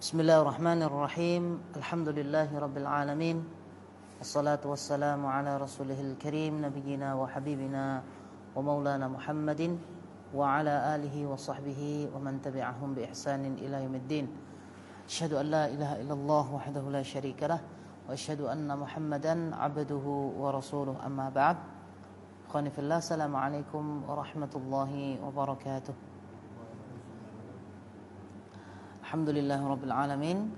بسم الله الرحمن الرحيم الحمد لله رب العالمين والصلاة والسلام على رسوله الكريم نبينا وحبيبنا ومولانا محمد وعلى آله وصحبه ومن تبعهم بإحسان إلى يوم الدين أشهد أن لا إله إلا الله وحده لا شريك له وأشهد أن محمدا عبده ورسوله أما بعد أخواني في الله السلام عليكم ورحمة الله وبركاته Alhamdulillah Alamin.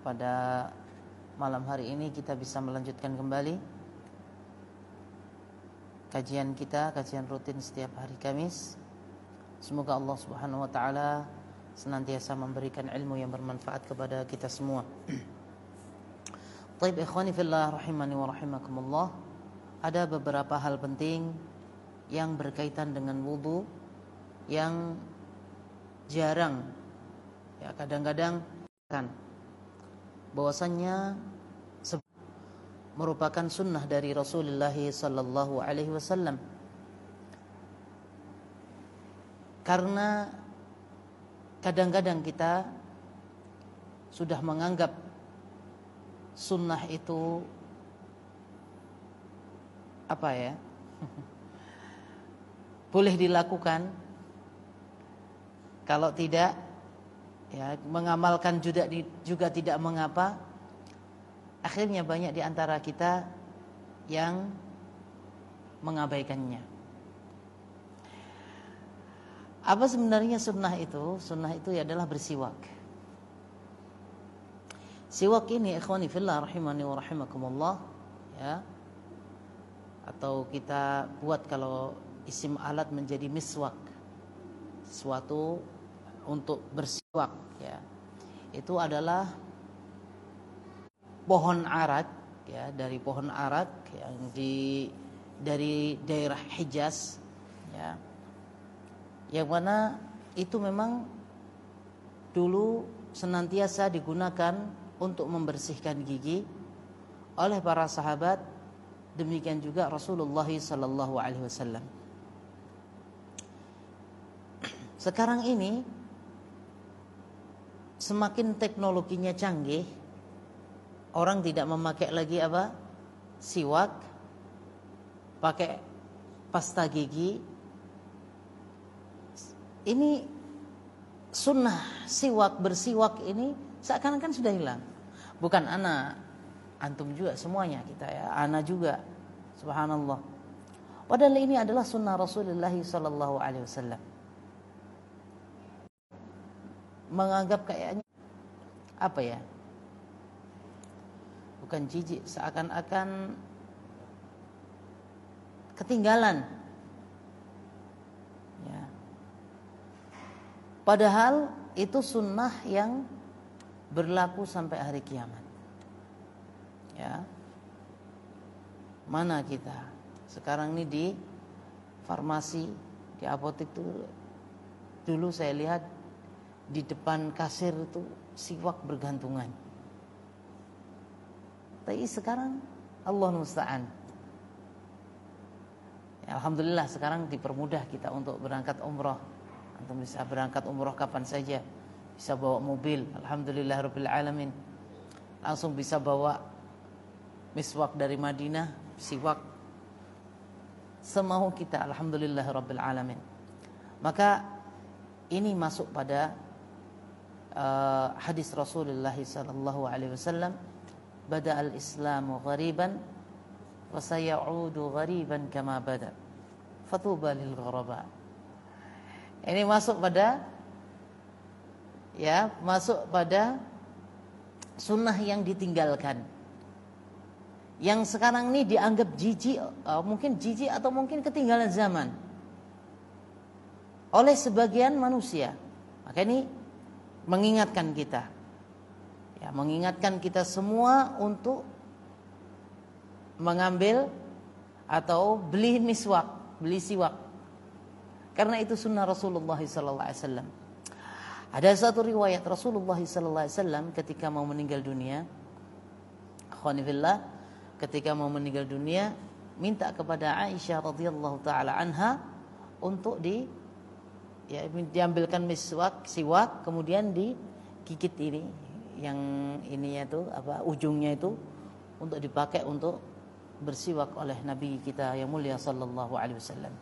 Pada malam hari ini kita bisa melanjutkan kembali Kajian kita, kajian rutin setiap hari Kamis. Semoga Allah subhanahu wa ta'ala Senantiasa memberikan ilmu yang bermanfaat kepada kita semua. Taib ikhwani fillah rahimani wa rahimakumullah. Ada beberapa hal penting Yang berkaitan dengan wudhu Yang jarang ya kadang-kadang kan bahwasannya merupakan sunnah dari Rasulullah sallallahu alaihi wasallam. Karena kadang-kadang kita sudah menganggap sunnah itu apa ya? Boleh dilakukan. Kalau tidak ya mengamalkan juga juga tidak mengapa. Akhirnya banyak di antara kita yang mengabaikannya. Apa sebenarnya sunnah itu? Sunnah itu adalah bersiwak. Siwak ini ikhwani fillah rahimani wa rahimakumullah ya atau kita buat kalau isim alat menjadi miswak sesuatu untuk bersiwak ya. Itu adalah pohon arak ya dari pohon arak yang di dari daerah Hijaz ya. Yang mana itu memang dulu senantiasa digunakan untuk membersihkan gigi oleh para sahabat. Demikian juga Rasulullah sallallahu alaihi wasallam. Sekarang ini semakin teknologinya canggih, orang tidak memakai lagi apa? Siwak, pakai pasta gigi. Ini sunnah siwak bersiwak ini seakan-akan sudah hilang. Bukan anak, antum juga semuanya kita ya, ana juga. Subhanallah. Padahal ini adalah sunnah Rasulullah wasallam. Menganggap kayaknya apa ya? Bukan jijik, seakan-akan ketinggalan. Ya. Padahal itu sunnah yang berlaku sampai hari kiamat. Ya. Mana kita? Sekarang ini di farmasi, di apotek itu dulu saya lihat di depan kasir itu siwak bergantungan. Tapi sekarang Allah musta'an. Ya, Alhamdulillah sekarang dipermudah kita untuk berangkat umroh. Antum bisa berangkat umroh kapan saja. Bisa bawa mobil. Alhamdulillah Rabbil Alamin. Langsung bisa bawa miswak dari Madinah. Siwak. Semau kita. Alhamdulillah Rabbil Alamin. Maka ini masuk pada uh, hadis Rasulullah sallallahu alaihi wasallam bada al-islamu ghariban wa sayaudu ghariban kama bada. Fatuba lil ghuraba. Ini masuk pada ya masuk pada sunnah yang ditinggalkan. Yang sekarang ini dianggap jijik uh, mungkin jijik atau mungkin ketinggalan zaman. Oleh sebagian manusia. Maka ini mengingatkan kita. Ya, mengingatkan kita semua untuk mengambil atau beli miswak, beli siwak. Karena itu sunnah Rasulullah wasallam. Ada satu riwayat Rasulullah wasallam ketika mau meninggal dunia, khonifillah, ketika mau meninggal dunia minta kepada Aisyah radhiyallahu taala anha untuk di ya diambilkan miswak siwak kemudian digigit ini yang ininya itu apa ujungnya itu untuk dipakai untuk bersiwak oleh Nabi kita yang mulia sallallahu alaihi wasallam.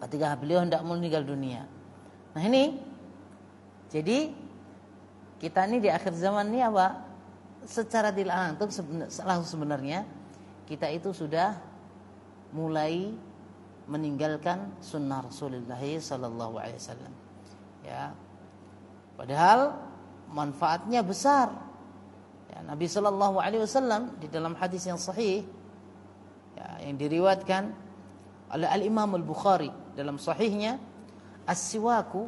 Ketika beliau hendak meninggal dunia. Nah ini jadi kita ini di akhir zaman ini apa? Secara tidak langsung sebenarnya kita itu sudah mulai meninggalkan sunnah Rasulullah sallallahu alaihi wasallam. Ya. Padahal manfaatnya besar Ya, Nabi Shallallahu Alaihi Wasallam di dalam hadis yang sahih ya, yang diriwatkan oleh Al Imam Al Bukhari dalam sahihnya as-siwaku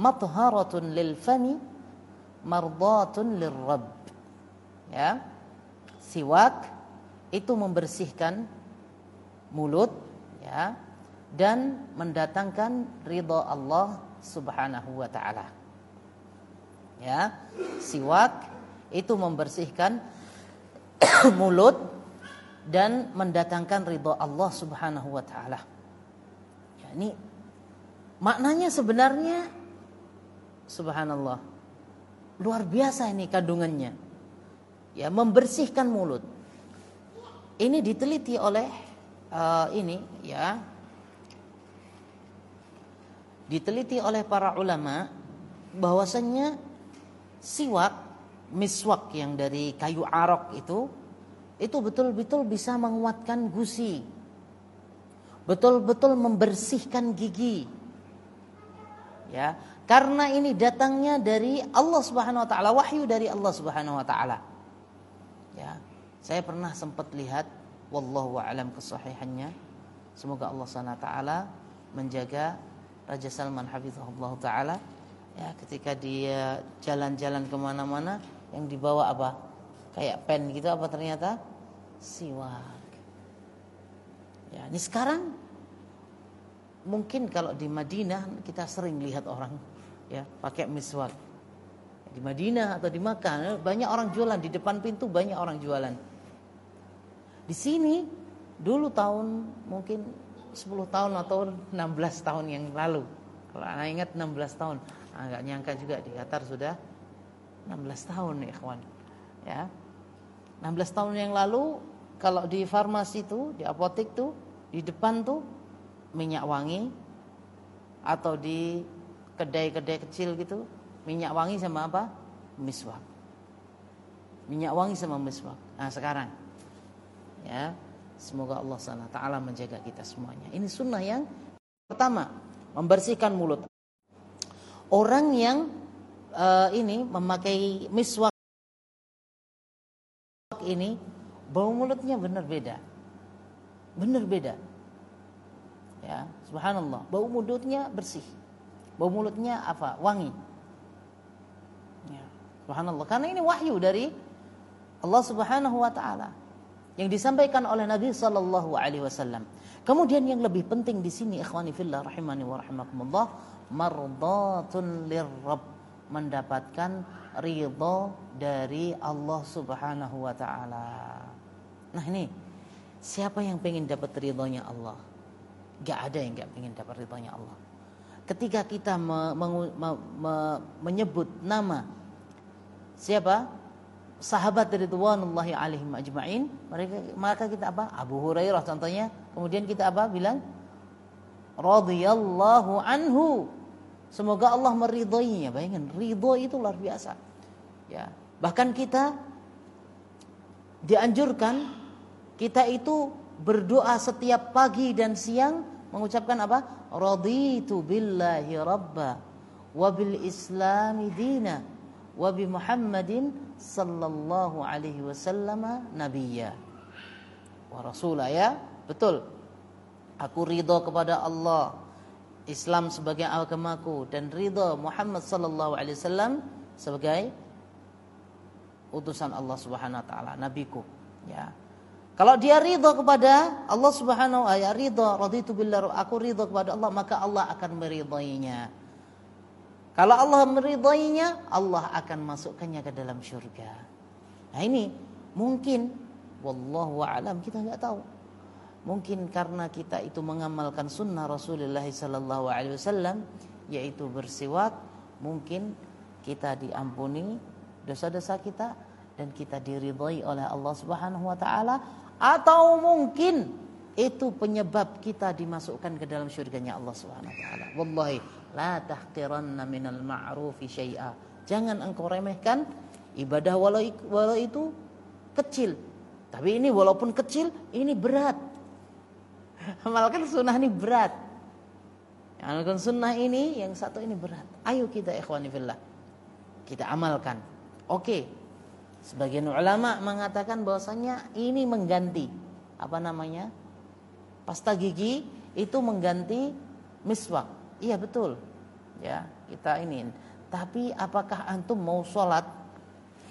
matharatun lil fami mardatun lil rabb ya siwak itu membersihkan mulut ya dan mendatangkan ridha Allah Subhanahu wa taala ya siwak itu membersihkan mulut dan mendatangkan ridho Allah Subhanahu wa taala. Ya, ini maknanya sebenarnya subhanallah. Luar biasa ini kandungannya. Ya, membersihkan mulut. Ini diteliti oleh uh, ini ya. Diteliti oleh para ulama bahwasanya siwak miswak yang dari kayu arok itu itu betul-betul bisa menguatkan gusi. Betul-betul membersihkan gigi. Ya, karena ini datangnya dari Allah Subhanahu wa taala, wahyu dari Allah Subhanahu wa taala. Ya. Saya pernah sempat lihat wallahu a'lam kesahihannya. Semoga Allah taala menjaga Raja Salman hafizahullah taala ya ketika dia jalan-jalan ke mana-mana yang dibawa apa? Kayak pen gitu apa ternyata? Siwak. Ya, ini sekarang mungkin kalau di Madinah kita sering lihat orang ya pakai miswak. Di Madinah atau di Makkah banyak orang jualan di depan pintu banyak orang jualan. Di sini dulu tahun mungkin 10 tahun atau 16 tahun yang lalu. Kalau anak ingat 16 tahun, agak nyangka juga di Qatar sudah 16 tahun ikhwan. Ya. 16 tahun yang lalu kalau di farmasi itu, di apotek tuh, di depan tuh minyak wangi atau di kedai-kedai kecil gitu, minyak wangi sama apa? Miswak. Minyak wangi sama miswak. Nah, sekarang ya, semoga Allah taala menjaga kita semuanya. Ini sunnah yang pertama, membersihkan mulut. Orang yang uh, ini memakai miswak ini bau mulutnya benar beda. Benar beda. Ya, subhanallah. Bau mulutnya bersih. Bau mulutnya apa? Wangi. Ya, subhanallah. Karena ini wahyu dari Allah Subhanahu wa taala yang disampaikan oleh Nabi sallallahu alaihi wasallam. Kemudian yang lebih penting di sini ikhwani fillah rahimani wa rahimakumullah mardatun lirrabb mendapatkan ridho dari Allah Subhanahu wa taala. Nah, ini siapa yang pengen dapat ridhonya Allah? Gak ada yang gak pengen dapat ridhonya Allah. Ketika kita me, me, me, me, menyebut nama siapa? Sahabat Ridwanullahi alaihim ajma'in, mereka maka kita apa? Abu Hurairah contohnya. Kemudian kita apa? Bilang radhiyallahu anhu Semoga Allah meridhoinya. Bayangkan, ridho itu luar biasa. Ya, bahkan kita dianjurkan kita itu berdoa setiap pagi dan siang mengucapkan apa? Raditu billahi rabba wa bil islami dina wa bi Muhammadin sallallahu alaihi wasallam nabiyya wa rasula ya. Betul. Aku ridho kepada Allah Islam sebagai agamaku dan ridha Muhammad sallallahu alaihi wasallam sebagai utusan Allah Subhanahu wa taala, nabiku, ya. Kalau dia ridha kepada Allah Subhanahu wa taala, ridha raditu billah, aku ridha kepada Allah, maka Allah akan meridainya. Kalau Allah meridainya, Allah akan masukkannya ke dalam syurga. Nah ini mungkin wallahu alam kita nggak tahu. Mungkin karena kita itu mengamalkan sunnah Rasulullah sallallahu alaihi wasallam yaitu bersiwak, mungkin kita diampuni dosa-dosa kita dan kita diridhai oleh Allah Subhanahu wa taala atau mungkin itu penyebab kita dimasukkan ke dalam syurganya Allah Subhanahu wa taala. Wallahi la tahqiranna minal ma'rufi syai'a. Jangan engkau remehkan ibadah walau, walau itu kecil. Tapi ini walaupun kecil, ini berat. Amalkan sunnah ini berat. Amalkan sunnah ini yang satu ini berat. Ayo kita ikhwani fillah. Kita amalkan. Oke, Sebagian ulama mengatakan bahwasanya ini mengganti apa namanya? Pasta gigi itu mengganti miswak. Iya betul. Ya, kita ini. Tapi apakah antum mau sholat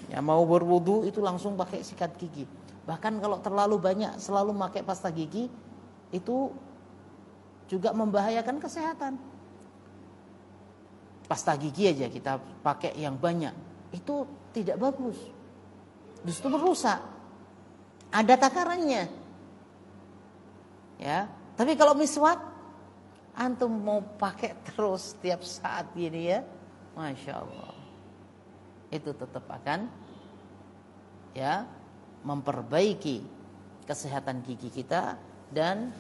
ya mau berwudu itu langsung pakai sikat gigi? Bahkan kalau terlalu banyak selalu pakai pasta gigi itu juga membahayakan kesehatan. Pasta gigi aja kita pakai yang banyak itu tidak bagus justru merusak. Ada takarannya. Ya, tapi kalau miswak antum mau pakai terus setiap saat ini ya, masya Allah, itu tetap akan ya memperbaiki kesehatan gigi kita dan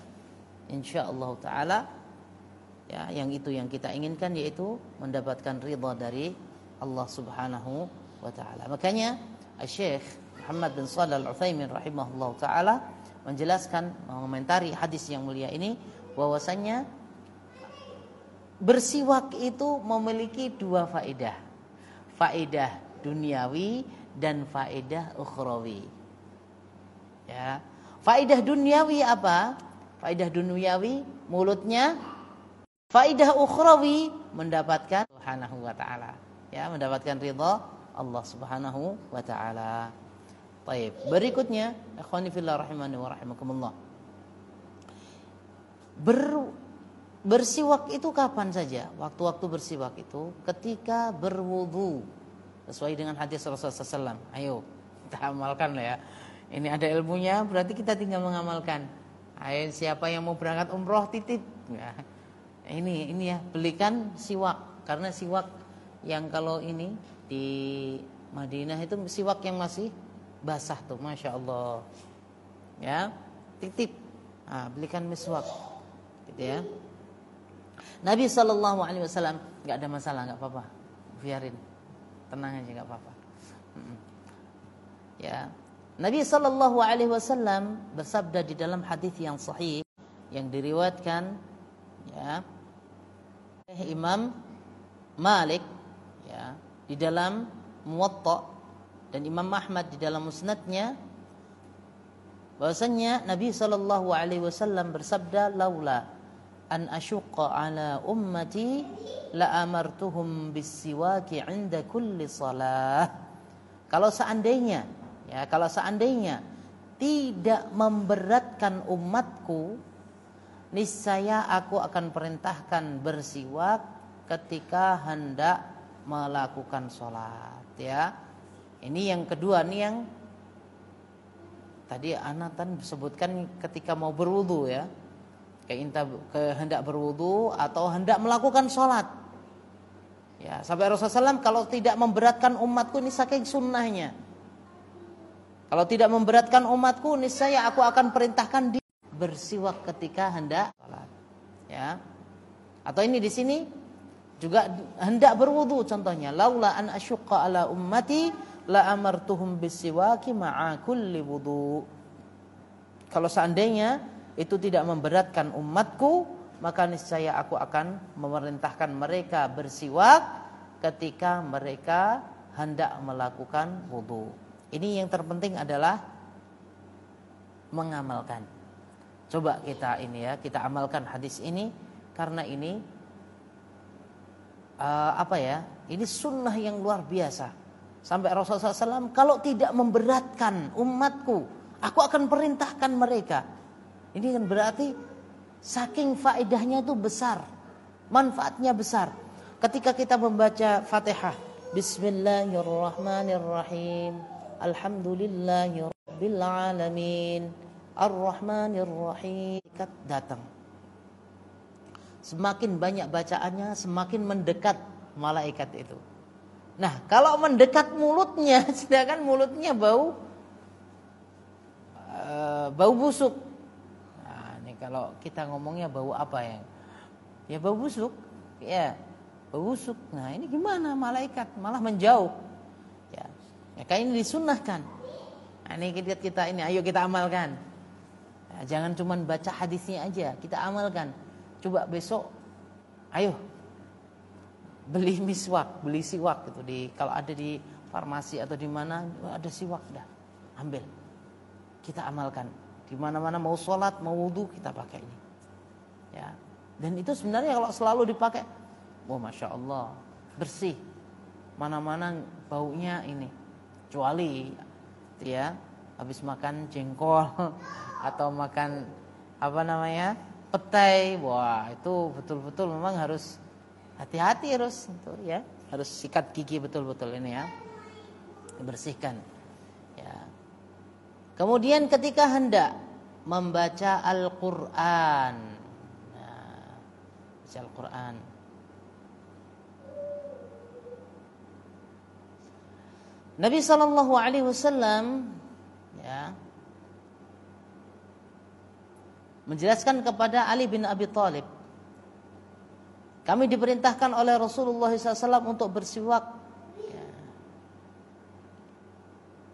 insya Allah taala ya yang itu yang kita inginkan yaitu mendapatkan ridha dari Allah Subhanahu wa taala. Makanya Syekh Muhammad bin Shalih Al-Utsaimin rahimahullah taala menjelaskan mengomentari hadis yang mulia ini bahwasanya bersiwak itu memiliki dua faedah. Faedah duniawi dan faedah ukhrawi. Ya. Faedah duniawi apa? Faedah duniawi mulutnya Faedah ukhrawi mendapatkan Subhanahu wa taala. Ya, mendapatkan ridha Allah Subhanahu wa taala. Baik, berikutnya ikhwani fillah rahimani wa rahimakumullah. Ber bersiwak itu kapan saja? Waktu-waktu bersiwak itu ketika berwudu. Sesuai dengan hadis Rasulullah SAW. Ayo, kita amalkan ya. Ini ada ilmunya, berarti kita tinggal mengamalkan. Ayo, siapa yang mau berangkat umroh titip. Ya. Ini ini ya, belikan siwak karena siwak yang kalau ini di Madinah itu siwak yang masih basah tuh, masya Allah. Ya, titip, nah, belikan miswak, gitu ya. Nabi Shallallahu Alaihi Wasallam nggak ada masalah, nggak apa-apa, biarin, tenang aja nggak apa-apa. Ya, Nabi Shallallahu Alaihi Wasallam bersabda di dalam hadis yang sahih yang diriwatkan, ya, Imam Malik, ya, di dalam Muwatta dan Imam Ahmad di dalam musnadnya bahwasanya Nabi sallallahu alaihi wasallam bersabda laula an asyqa ala ummati la amartuhum bisiwaki 'inda kulli salah. Kalau seandainya ya kalau seandainya tidak memberatkan umatku niscaya aku akan perintahkan bersiwak ketika hendak melakukan sholat ya. Ini yang kedua nih yang tadi anak kan sebutkan ketika mau berwudu ya keinta kehendak berwudu atau hendak melakukan sholat. Ya sampai Rasulullah SAW kalau tidak memberatkan umatku ini saking sunnahnya. Kalau tidak memberatkan umatku niscaya aku akan perintahkan di bersiwak ketika hendak sholat. Ya. Atau ini di sini juga hendak berwudu contohnya. Laula an asyqa ala ummati la amartuhum bisiwaki ma'a wudu. Kalau seandainya itu tidak memberatkan umatku maka niscaya aku akan memerintahkan mereka bersiwak ketika mereka hendak melakukan wudu ini yang terpenting adalah mengamalkan coba kita ini ya kita amalkan hadis ini karena ini uh, apa ya? Ini sunnah yang luar biasa. Sampai Rasulullah SAW kalau tidak memberatkan umatku, aku akan perintahkan mereka. Ini kan berarti saking faedahnya itu besar, manfaatnya besar. Ketika kita membaca Fatihah, Bismillahirrahmanirrahim, Alhamdulillahirabbil alamin, Ar-Rahmanirrahim, datang Semakin banyak bacaannya, semakin mendekat malaikat itu. Nah, kalau mendekat mulutnya, sedangkan mulutnya bau e, bau busuk. Kalau kita ngomongnya bau apa ya? Ya bau busuk. Ya, bau busuk. Nah, ini gimana malaikat malah menjauh. Ya. Ya kayak ini disunahkan. Nah, ini kita, kita ini ayo kita amalkan. Nah, jangan cuma baca hadisnya aja, kita amalkan. Coba besok ayo beli miswak, beli siwak gitu di kalau ada di farmasi atau di mana ada siwak dah. Ambil. Kita amalkan. Di mana-mana mau sholat, mau wudhu kita pakai ini. Ya. Dan itu sebenarnya kalau selalu dipakai, oh masya Allah bersih. Mana-mana baunya ini. Kecuali ya habis makan jengkol atau makan apa namanya petai, wah itu betul-betul memang harus hati-hati harus itu ya harus sikat gigi betul-betul ini ya bersihkan kemudian ketika hendak membaca Al-Qur'an nah, Al-Qur'an Nabi Shallallahu Alaihi Wasallam ya menjelaskan kepada Ali bin Abi Thalib kami diperintahkan oleh Rasulullah SAW untuk bersiwak. Ya.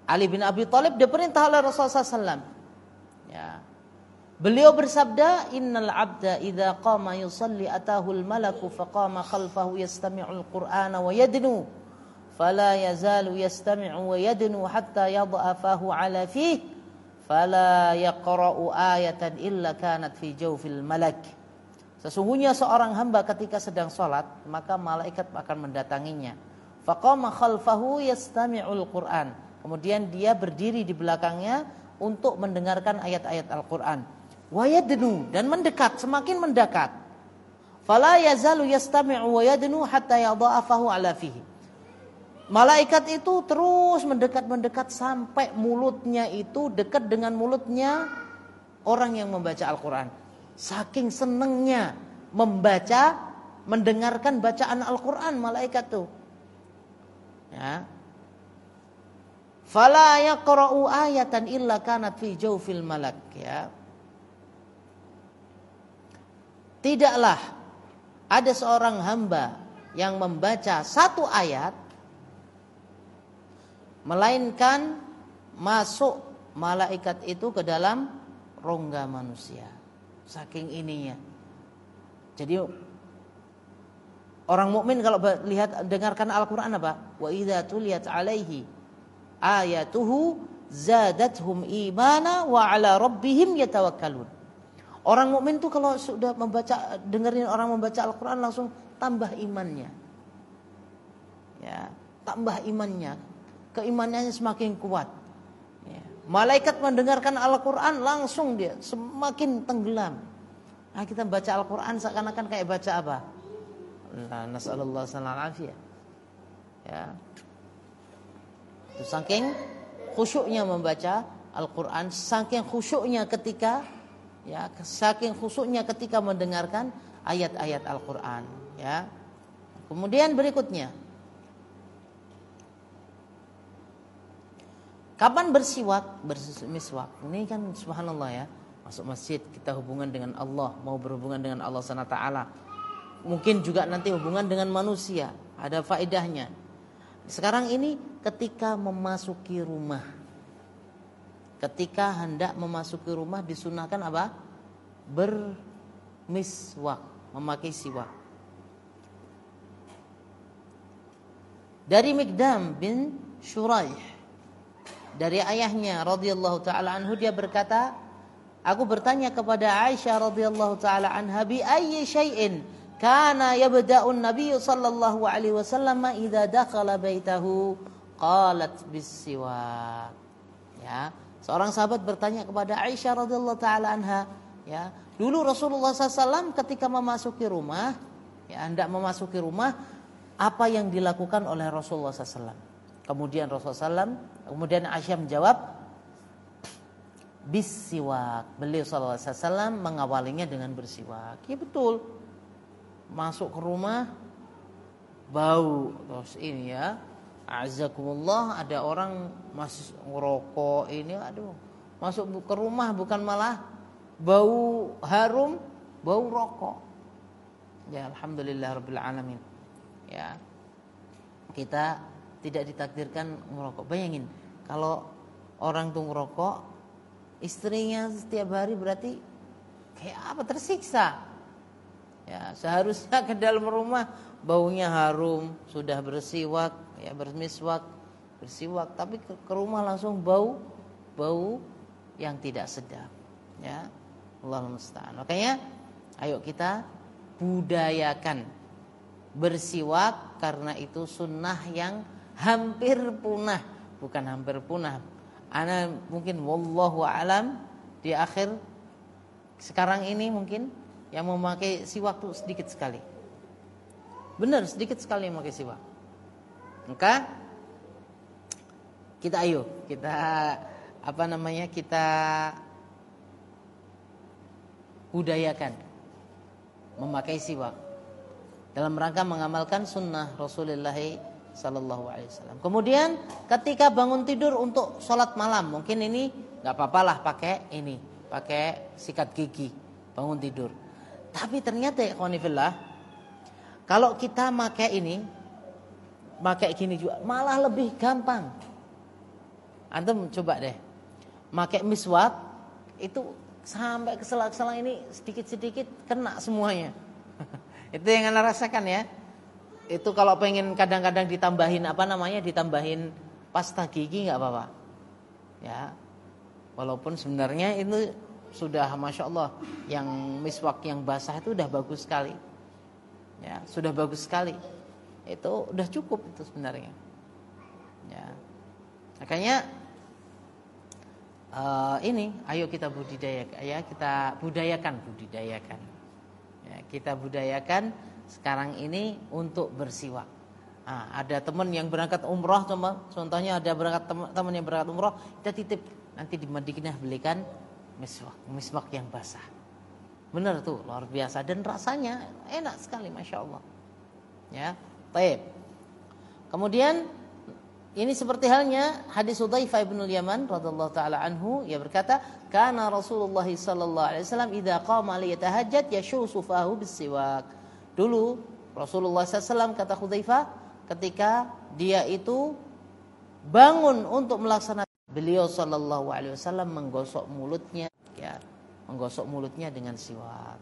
Ali bin Abi Thalib diperintah oleh Rasulullah SAW. Ya. Beliau bersabda, Innal abda idha qama yusalli atahul malaku faqama khalfahu yastami'ul qur'ana wa yadnu. Fala yazalu yastami'u wa yadnu hatta yad'a fahu ala fih. Fala yaqra'u ayatan illa kanat fi jawfil malak. Sesungguhnya seorang hamba ketika sedang sholat maka malaikat akan mendatanginya. Faqama khalfahu yastami'ul Qur'an. Kemudian dia berdiri di belakangnya untuk mendengarkan ayat-ayat Al-Qur'an. Wayadnu dan mendekat, semakin mendekat. Fala yazalu yastami'u wa yadnu hatta yadha'afahu ala fihi. Malaikat itu terus mendekat-mendekat sampai mulutnya itu dekat dengan mulutnya orang yang membaca Al-Qur'an. Saking senengnya membaca, mendengarkan bacaan Al-Quran malaikat tuh. Ya. Fala yaqra'u ayatan illa kanat fi jawfil malak ya. Tidaklah ada seorang hamba yang membaca satu ayat melainkan masuk malaikat itu ke dalam rongga manusia. Saking ininya. Jadi orang mukmin kalau lihat dengarkan Al-Qur'an apa? Wa idza tuliyat alaihi ayatuhu zadathum imana wa ala rabbihim yatawakkalun. Orang mukmin tuh kalau sudah membaca dengerin orang membaca Al-Qur'an langsung tambah imannya. Ya, tambah imannya. Keimanannya semakin kuat. Malaikat mendengarkan Al-Quran langsung dia semakin tenggelam. Nah, kita baca Al-Quran seakan-akan kayak baca apa? Nah, nasallallahu alaihi Ya. Itu saking khusyuknya membaca Al-Quran, saking khusyuknya ketika ya, saking khusyuknya ketika mendengarkan ayat-ayat Al-Quran. Ya. Kemudian berikutnya, Kapan bersiwak? Bermiswak. Ini kan subhanallah ya. Masuk masjid kita hubungan dengan Allah, mau berhubungan dengan Allah taala. Mungkin juga nanti hubungan dengan manusia, ada faedahnya. Sekarang ini ketika memasuki rumah. Ketika hendak memasuki rumah disunahkan apa? Bermiswak, memakai siwak. Dari Mikdam bin Shuraih dari ayahnya radhiyallahu taala anhu dia berkata, aku bertanya kepada Aisyah radhiyallahu taala anha bi ayyi syai'in kana yabda'un nabiy sallallahu alaihi wasallam idza dakhala baitahu qalat bisiwak. Ya, seorang sahabat bertanya kepada Aisyah radhiyallahu taala anha, ya, dulu Rasulullah SAW ketika memasuki rumah, ya, hendak memasuki rumah, apa yang dilakukan oleh Rasulullah SAW? Kemudian Rasulullah SAW, kemudian Aisyah menjawab, bisiwak. Beliau SAW mengawalinya dengan bersiwak. Ya betul. Masuk ke rumah, bau terus ini ya, Azakumullah ada orang masih ngerokok ini aduh masuk ke rumah bukan malah bau harum bau rokok. Ya alhamdulillah rabbil alamin. Ya kita tidak ditakdirkan merokok bayangin kalau orang tuh ngerokok istrinya setiap hari berarti kayak apa tersiksa. Ya seharusnya ke dalam rumah baunya harum sudah bersiwak ya bermiswak bersiwak tapi ke, ke rumah langsung bau bau yang tidak sedap ya. Allah musta'an. Makanya ayo kita budayakan bersiwak karena itu sunnah yang hampir punah bukan hampir punah. Ana mungkin wallahu alam di akhir sekarang ini mungkin yang memakai siwak tuh sedikit sekali. Benar sedikit sekali yang memakai siwak maka kita ayo kita apa namanya kita budayakan memakai siwak dalam rangka mengamalkan sunnah Rasulullah Sallallahu Alaihi Wasallam. Kemudian ketika bangun tidur untuk sholat malam, mungkin ini nggak apa-apa lah pakai ini, pakai sikat gigi bangun tidur. Tapi ternyata ya kalau kita pakai ini, pakai gini juga malah lebih gampang. Antum coba deh, pakai miswak itu sampai ke selak-selak ini sedikit-sedikit kena semuanya. itu yang anda rasakan ya. Itu kalau pengen kadang-kadang ditambahin apa namanya, ditambahin pasta gigi nggak apa-apa. Ya, walaupun sebenarnya itu sudah masya Allah yang miswak yang basah itu udah bagus sekali. Ya, sudah bagus sekali itu udah cukup itu sebenarnya. Ya. Makanya uh, ini ayo kita budidayakan ya kita budayakan budidayakan. Ya, kita budayakan sekarang ini untuk bersiwak. Nah, ada teman yang berangkat umroh teman contohnya ada berangkat teman yang berangkat umroh kita titip. Nanti di Madinah belikan miswak miswak yang basah. Benar tuh luar biasa. Dan rasanya enak sekali masya Allah. Ya Baik. Kemudian ini seperti halnya hadis Hudzaifah bin Yaman radhiyallahu taala anhu ia berkata, "Kana Rasulullah sallallahu alaihi wasallam idza qama li yatahajjat yashu sufahu bisiwak." Dulu Rasulullah SAW kata Hudzaifah ketika dia itu bangun untuk melaksanakan beliau sallallahu alaihi wasallam menggosok mulutnya ya, menggosok mulutnya dengan siwak.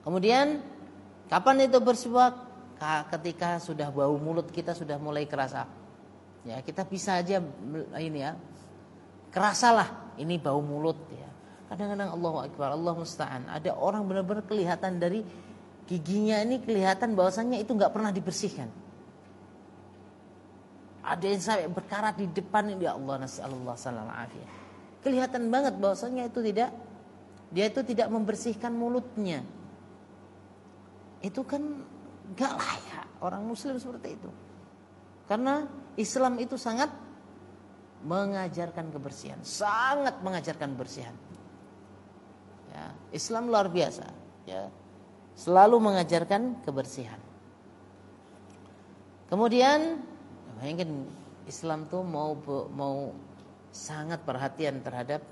Kemudian Kapan itu bersiwak? Ketika sudah bau mulut kita sudah mulai kerasa. Ya, kita bisa aja ini ya. Kerasalah ini bau mulut ya. Kadang-kadang Allah Akbar, Allah musta'an. Ada orang benar-benar kelihatan dari giginya ini kelihatan bahwasannya itu nggak pernah dibersihkan. Ada yang sampai berkarat di depan ini ya Allah nasallallahu salam. Kelihatan banget bahwasanya itu tidak dia itu tidak membersihkan mulutnya itu kan gak layak orang muslim seperti itu. Karena Islam itu sangat mengajarkan kebersihan, sangat mengajarkan kebersihan. Ya, Islam luar biasa, ya. Selalu mengajarkan kebersihan. Kemudian mungkin Islam tuh mau mau sangat perhatian terhadap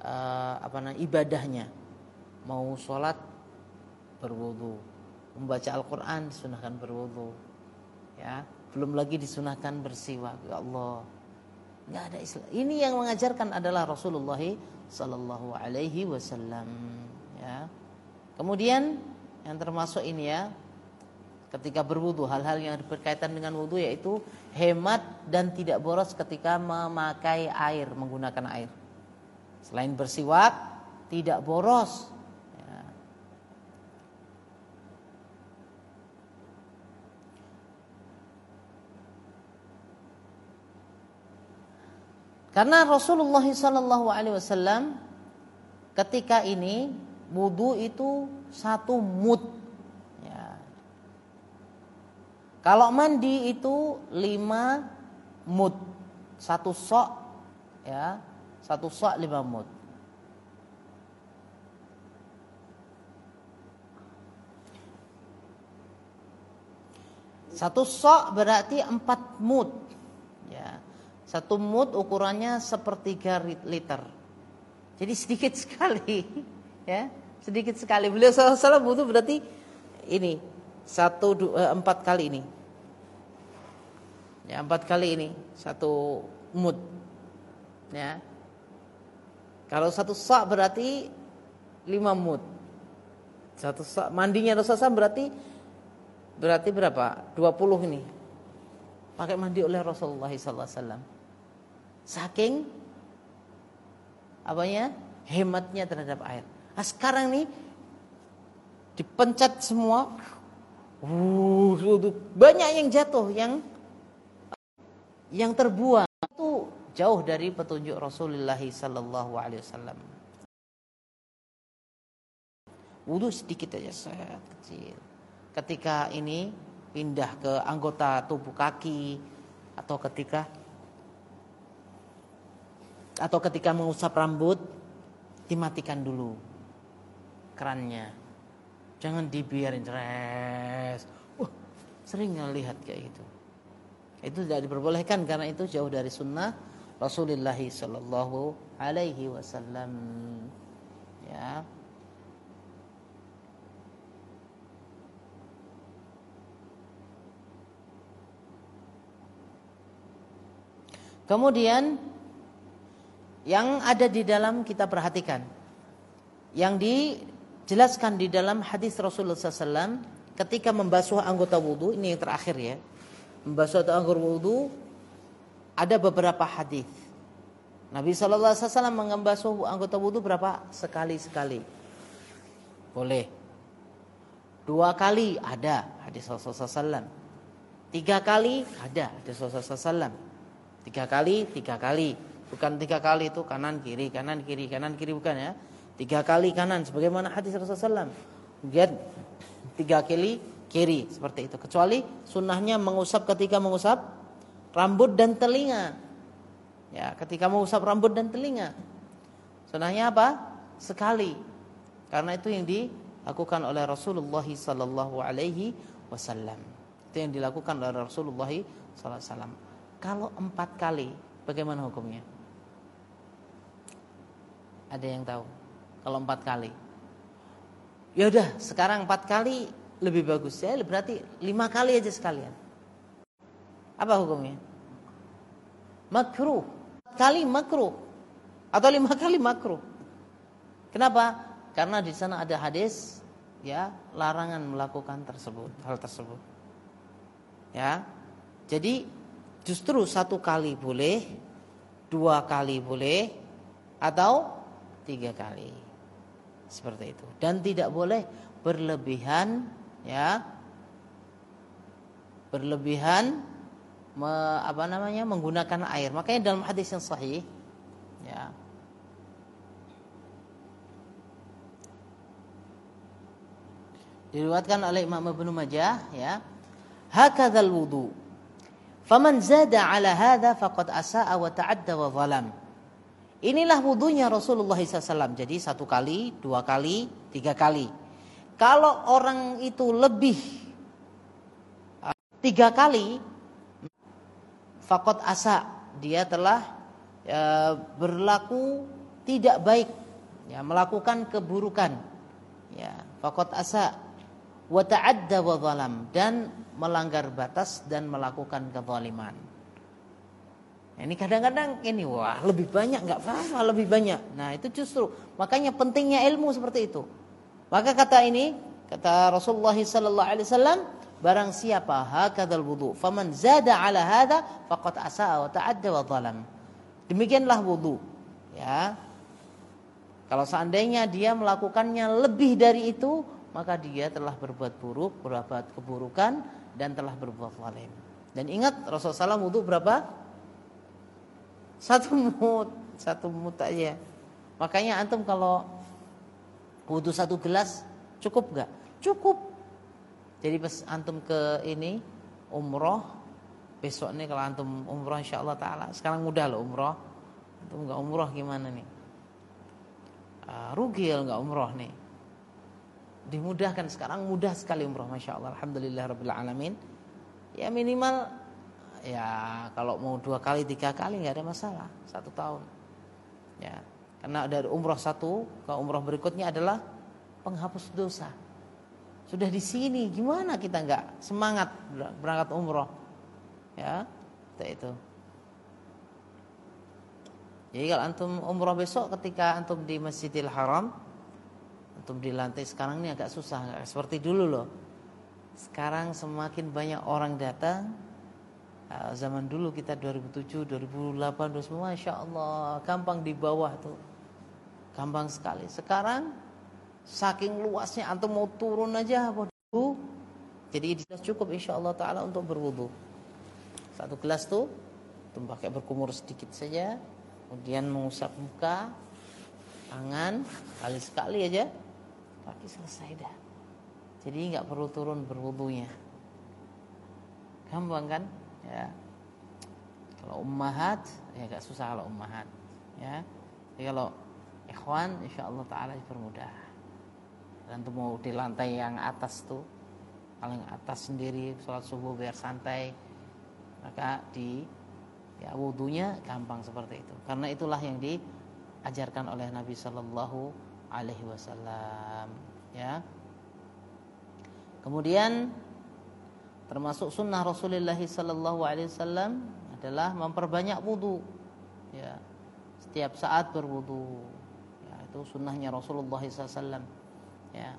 uh, apa namanya ibadahnya. Mau sholat berwudu, membaca Al-Quran disunahkan berwudu. Ya belum lagi disunahkan bersiwak ya Allah. Nggak ada Islam ini yang mengajarkan adalah Rasulullah Sallallahu Alaihi Wasallam. Ya. Kemudian yang termasuk ini ya ketika berwudu hal-hal yang berkaitan dengan wudu yaitu hemat dan tidak boros ketika memakai air menggunakan air. Selain bersiwak tidak boros Karena Rasulullah Sallallahu Alaihi Wasallam ketika ini wudhu itu satu mud. Ya. Kalau mandi itu lima mud, satu sok, ya, satu sok lima mud. Satu sok berarti empat mut. Satu mut ukurannya sepertiga liter. Jadi sedikit sekali. Ya, sedikit sekali. Beliau salah butuh berarti ini satu dua, eh, empat kali ini. Ya, empat kali ini satu mut. Ya. Kalau satu sak berarti lima mut. Satu sak mandinya Rasulullah berarti berarti berapa? 20 ini. Pakai mandi oleh Rasulullah SAW. Saking apanya? Hematnya terhadap air. Nah, sekarang nih dipencet semua. Uh, banyak yang jatuh, yang yang terbuang itu jauh dari petunjuk Rasulullah sallallahu alaihi wasallam. Wudhu sedikit aja set kecil. Ketika ini pindah ke anggota tubuh kaki atau ketika atau ketika mengusap rambut dimatikan dulu kerannya. Jangan dibiarin stres. Wah, sering lihat kayak gitu. Itu tidak diperbolehkan karena itu jauh dari sunnah Rasulullah sallallahu alaihi wasallam. Ya. Kemudian yang ada di dalam kita perhatikan. Yang dijelaskan di dalam hadis Rasulullah SAW ketika membasuh anggota wudhu ini yang terakhir ya. Membasuh anggota wudhu ada beberapa hadis. Nabi Shallallahu Alaihi Wasallam membasuh anggota wudhu berapa sekali sekali. Boleh. Dua kali ada hadis Rasulullah SAW. Tiga kali ada hadis Rasulullah SAW. Tiga kali, tiga kali. Bukan tiga kali itu kanan kiri, kanan kiri, kanan kiri bukan ya. Tiga kali kanan sebagaimana hadis Rasulullah SAW. Tiga kali kiri seperti itu. Kecuali sunnahnya mengusap ketika mengusap rambut dan telinga. Ya, ketika mengusap rambut dan telinga. Sunnahnya apa? Sekali. Karena itu yang dilakukan oleh Rasulullah sallallahu alaihi wasallam. Itu yang dilakukan oleh Rasulullah sallallahu alaihi wasallam. Kalau empat kali, bagaimana hukumnya? Ada yang tahu? Kalau empat kali, ya udah sekarang empat kali lebih bagus ya. Berarti lima kali aja sekalian. Apa hukumnya? Makruh. Kali makruh. Atau lima kali makruh. Kenapa? Karena di sana ada hadis ya larangan melakukan tersebut hal tersebut. Ya. Jadi Justru satu kali boleh, dua kali boleh, atau tiga kali. Seperti itu. Dan tidak boleh berlebihan, ya, berlebihan me, apa namanya menggunakan air. Makanya dalam hadis yang sahih, ya, diriwayatkan oleh Imam Ibnu Majah, ya, hakadzal wudu Faman zada ala hadha faqad asa'a wa ta'adda wa zalam. Inilah wudhunya Rasulullah SAW. Jadi satu kali, dua kali, tiga kali. Kalau orang itu lebih tiga kali, fakot asa dia telah ya, berlaku tidak baik, ya, melakukan keburukan. Ya, fakot asa wa ta'adda wa dan melanggar batas dan melakukan kezaliman. Ini kadang-kadang ini wah lebih banyak nggak apa-apa lebih banyak. Nah itu justru makanya pentingnya ilmu seperti itu. Maka kata ini kata Rasulullah Sallallahu Alaihi Wasallam barang siapa hakadal wudu faman zada ala hada faqad asaa wa ta'adda wa zalam. Demikianlah wudu ya. Kalau seandainya dia melakukannya lebih dari itu maka dia telah berbuat buruk, berbuat keburukan dan telah berbuat zalim. Dan ingat Rasulullah SAW wudhu berapa? Satu mut, satu mut aja. Makanya antum kalau wudhu satu gelas cukup gak? Cukup. Jadi pas antum ke ini umroh besok nih kalau antum umroh insya Allah taala sekarang mudah loh umroh antum nggak umroh gimana nih uh, rugi kalau nggak umroh nih dimudahkan sekarang mudah sekali umroh masya Allah alhamdulillah rabbil alamin ya minimal ya kalau mau dua kali tiga kali nggak ada masalah satu tahun ya karena dari umroh satu ke umroh berikutnya adalah penghapus dosa sudah di sini gimana kita nggak semangat berangkat umroh ya itu jadi kalau antum umroh besok ketika antum di Masjidil Haram, antum di lantai sekarang ini agak susah, nggak seperti dulu loh. Sekarang semakin banyak orang datang. Ah, zaman dulu kita 2007, 2008, 2009, masya Allah, gampang di bawah tuh, gampang sekali. Sekarang saking luasnya antum mau turun aja, waduh. Jadi sudah cukup insya Allah Taala untuk berwudu. Satu gelas tuh, antum pakai berkumur sedikit saja, kemudian mengusap muka, tangan, kali sekali aja, kaki selesai dah. Jadi nggak perlu turun berwudunya. Gampang kan? Ya. Kalau ummahat ya nggak susah kalau ummahat. Ya. Jadi kalau ikhwan insya Allah taala dipermudah. Dan tuh mau di lantai yang atas tuh paling atas sendiri sholat subuh biar santai maka di ya wudhunya gampang seperti itu karena itulah yang diajarkan oleh Nabi Shallallahu Alaihi Wasallam ya kemudian termasuk sunnah Rasulullah Shallallahu Alaihi Wasallam adalah memperbanyak wudhu ya. Setiap saat berwudhu ya itu sunnahnya Rasulullah SAW ya.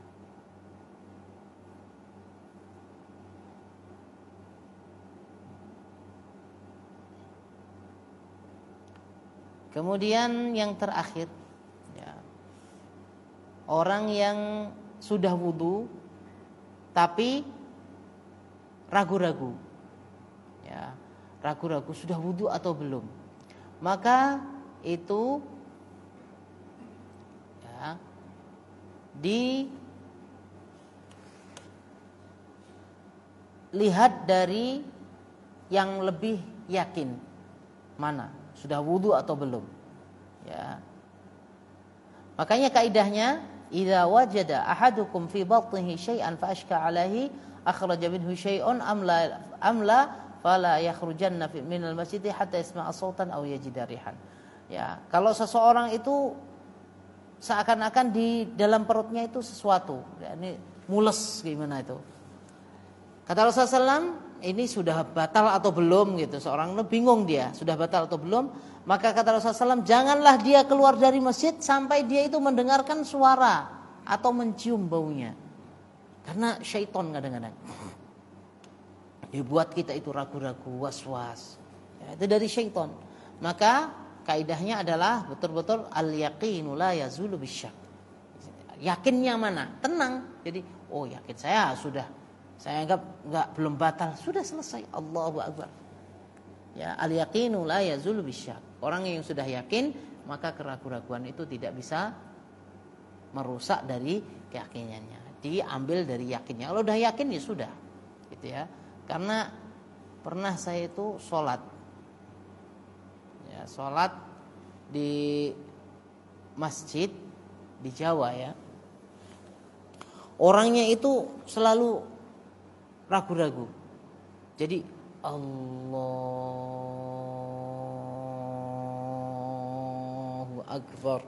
Kemudian yang terakhir ya, Orang yang sudah wudhu Tapi Ragu-ragu. Ya, Ragu-ragu sudah wudhu atau belum. Maka itu ya, Dilihat dari Yang lebih yakin Mana sudah wudhu atau belum. Ya. Makanya kaidahnya idza wajada ahadukum fi batnihi syai'an fa ashka alaihi akhraja minhu syai'un amla amla fala yakhrujanna min al-masjid hatta yasma'a sautan aw yajida rihan ya kalau seseorang itu seakan-akan di dalam perutnya itu sesuatu ya, ini mules gimana itu kata Rasulullah SAW ini sudah batal atau belum gitu. Seorang bingung dia, sudah batal atau belum. Maka kata Rasulullah SAW, janganlah dia keluar dari masjid sampai dia itu mendengarkan suara atau mencium baunya. Karena syaitan kadang-kadang. Dibuat kita itu ragu-ragu, was-was. Ya, itu dari syaitan. Maka kaidahnya adalah betul-betul al-yaqinu la. Yakinnya mana? Tenang. Jadi, oh yakin saya sudah saya anggap enggak belum batal, sudah selesai. Allahu akbar. Ya, al yaqinu la yazulu bisyak. Orang yang sudah yakin, maka keraguan-raguan itu tidak bisa merusak dari keyakinannya. Diambil dari yakinnya. Kalau udah yakin ya sudah. Gitu ya. Karena pernah saya itu sholat ya, sholat di masjid di Jawa ya orangnya itu selalu ragu-ragu. Jadi Allahu Akbar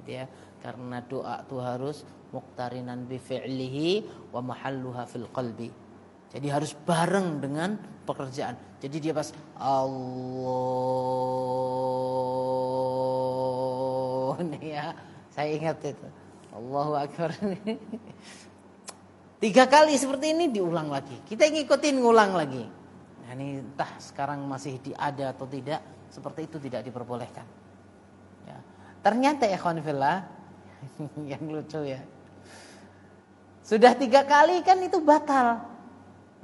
gitu ya. Karena doa itu harus muqtarinan bi fi'lihi wa mahalluha fil qalbi. Jadi harus bareng dengan pekerjaan. Jadi dia pas Allah nih ya. Saya ingat itu. Allahu Akbar. Tiga kali seperti ini diulang lagi. Kita ngikutin ngulang lagi. Nah, ini entah sekarang masih diada atau tidak. Seperti itu tidak diperbolehkan. Ya. Ternyata ya fillah yang lucu ya. Sudah tiga kali kan itu batal.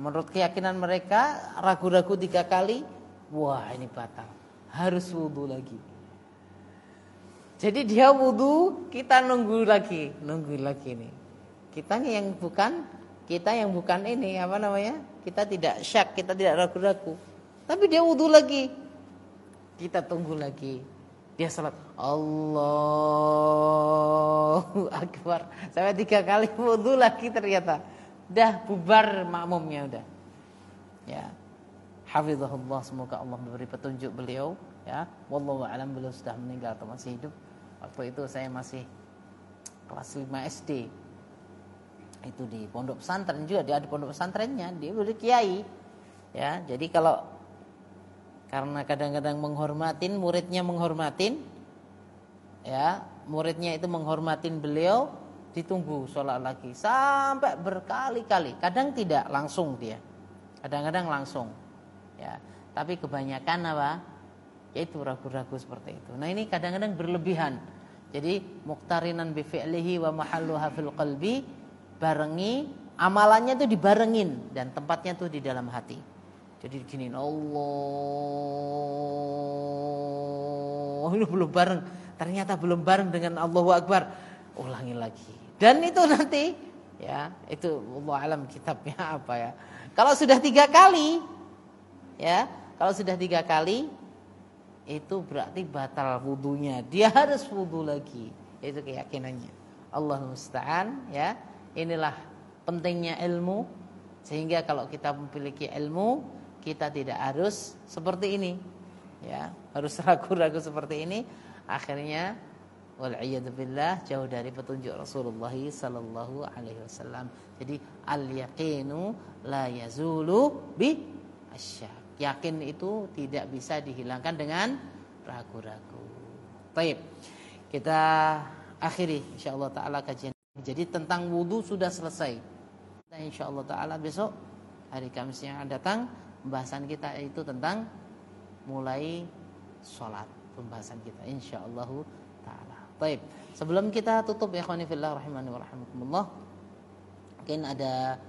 Menurut keyakinan mereka ragu-ragu tiga kali. Wah ini batal. Harus wudhu lagi. Jadi dia wudhu kita nunggu lagi. Nunggu lagi nih. Kita yang bukan kita yang bukan ini apa namanya? Kita tidak syak, kita tidak ragu-ragu. Tapi dia wudhu lagi. Kita tunggu lagi. Dia salat Allahu Akbar. Sampai tiga kali wudhu lagi ternyata. Dah bubar makmumnya udah. Ya. hafizahullah semoga Allah memberi petunjuk beliau ya wallahu alam beliau sudah meninggal atau masih hidup waktu itu saya masih kelas 5 SD itu di pondok pesantren juga dia ada pondok pesantrennya dia boleh kiai ya jadi kalau karena kadang-kadang menghormatin muridnya menghormatin ya muridnya itu menghormatin beliau ditunggu sholat lagi. Sampai berkali-kali. Kadang tidak langsung dia. Kadang-kadang langsung ya. Tapi kebanyakan apa? Yaitu ragu-ragu seperti itu. Nah ini kadang-kadang berlebihan. Jadi muktarinan bi fi'lihi wa mahalluha fil qalbi barengi amalannya itu dibarengin dan tempatnya tuh di dalam hati jadi gini Allah ini belum bareng ternyata belum bareng dengan Allahu Akbar ulangi lagi dan itu nanti ya itu Allah alam kitabnya apa ya. Kalau sudah tiga kali ya kalau sudah tiga kali itu berarti batal wudhunya. Dia harus wudhu lagi. Itu keyakinannya. Allah musta'an ya. Inilah pentingnya ilmu sehingga kalau kita memiliki ilmu kita tidak harus seperti ini ya harus ragu-ragu seperti ini akhirnya wal jauh dari petunjuk Rasulullah sallallahu alaihi wasallam. Jadi al yaqinu la yazulu bi asyak. Yakin itu tidak bisa dihilangkan dengan ragu-ragu. Baik. Kita akhiri insyaallah taala kajian. Jadi tentang wudu sudah selesai. Dan insyaallah taala besok hari Kamis yang akan datang pembahasan kita itu tentang mulai sholat pembahasan kita insyaallah Baik, sebelum kita tutup ya khani fillah rahimani wa rahimakumullah. Mungkin ada